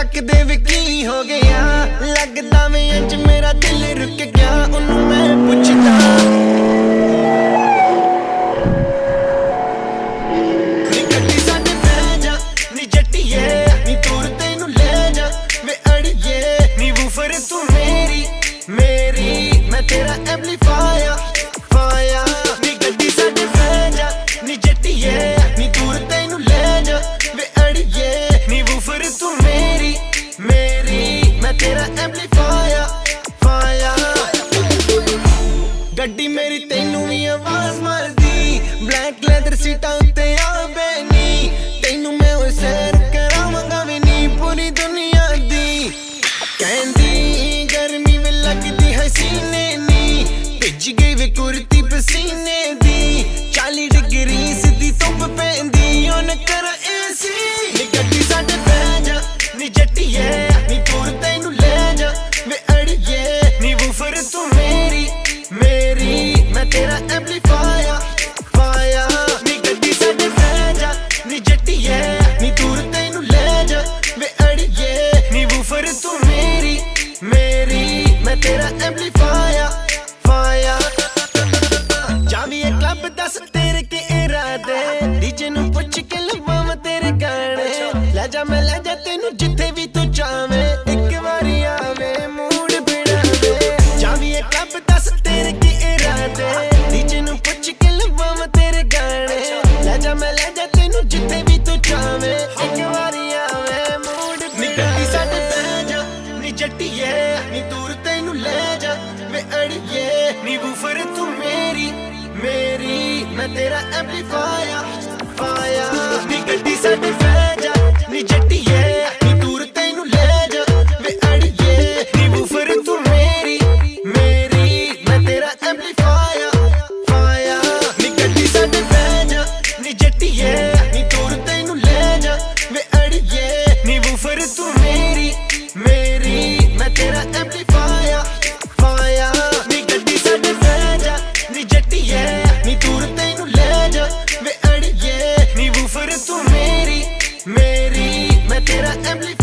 ਤੱਕਦੇ ਵੀ ਕੀ ਹੋ ਗਿਆ? ਲੱਗਦਾ ਵੀ ਇੰਜ ਮੇਰਾ ਦਿਲ ਰੁਕ ਗਿਆ। ਉਹਨੂੰ ਮੈਂ ਪੁੱਛਦਾ। ਤੂੰ ਮੇਰੀ ਮੇਰੀ, ਮੈਂ ਤੇਰਾ ਐਮਪਲੀਫਾਇਰ ਚੱਕਰ ਐਸੀ ਨੀ ਗੱਡੀ ਸਾਡੇ ਬਹਿ ਜਾ, ਨੀ ਜੱਟੀਏ, ਨੀ ਦੂਰ ਤੈਨੂੰ ਲੈ ਜਾ ਵੇ ਅੜੀਏ, ਨੀ ਵੂਫਰ ਤੂੰ ਮੇਰੀ ਮੇਰੀ, ਮੈਂ ਤੇਰਾ ਐਮਪਲੀਫਾਇਰ ਫਾਇਰ ਨੀ ਗੱਡੀ ਸਾਡੇ ਬਹਿ ਜਾ, ਨੀ ਜੱਟੀਏ, ਨੀ ਦੂਰ ਤੈਨੂੰ ਲੈ ਜਾ ਵੇ ਅੜੀਏ, ਨੀ ਵੂਫਰ ਤੂੰ ਮੇਰੀ ਮੇਰੀ, ਮੈਂ ਤੇਰਾ ਐਮਪਲੀਫਾਇਰ ਜੱਟੀਏ, ਨੀ ਦੂਰ ਤੈਨੂੰ ਲੈ ਜਾ, ਮੈਂ ਅੜੀਏ। ਨੀ ਬੂਫਰ ਤੂੰ ਮੇਰੀ ਮੇਰੀ, ਮੈਂ ਤੇਰਾ ਐਮਪਲੀਫਾਇਰ ਫਾਇਰ ਨੀ ਗੱਡੀ ਸਾਡੇ ਫੈ ਜਾ, ਨੀ ਜੱਟੀਏ ਮੈਂ ਗੱਡੀ ਲੈ ਜਾ ਨੀ ਬੂਫਰ ਤੂੰ ਮੇਰੀ ਮੇਰੀ them live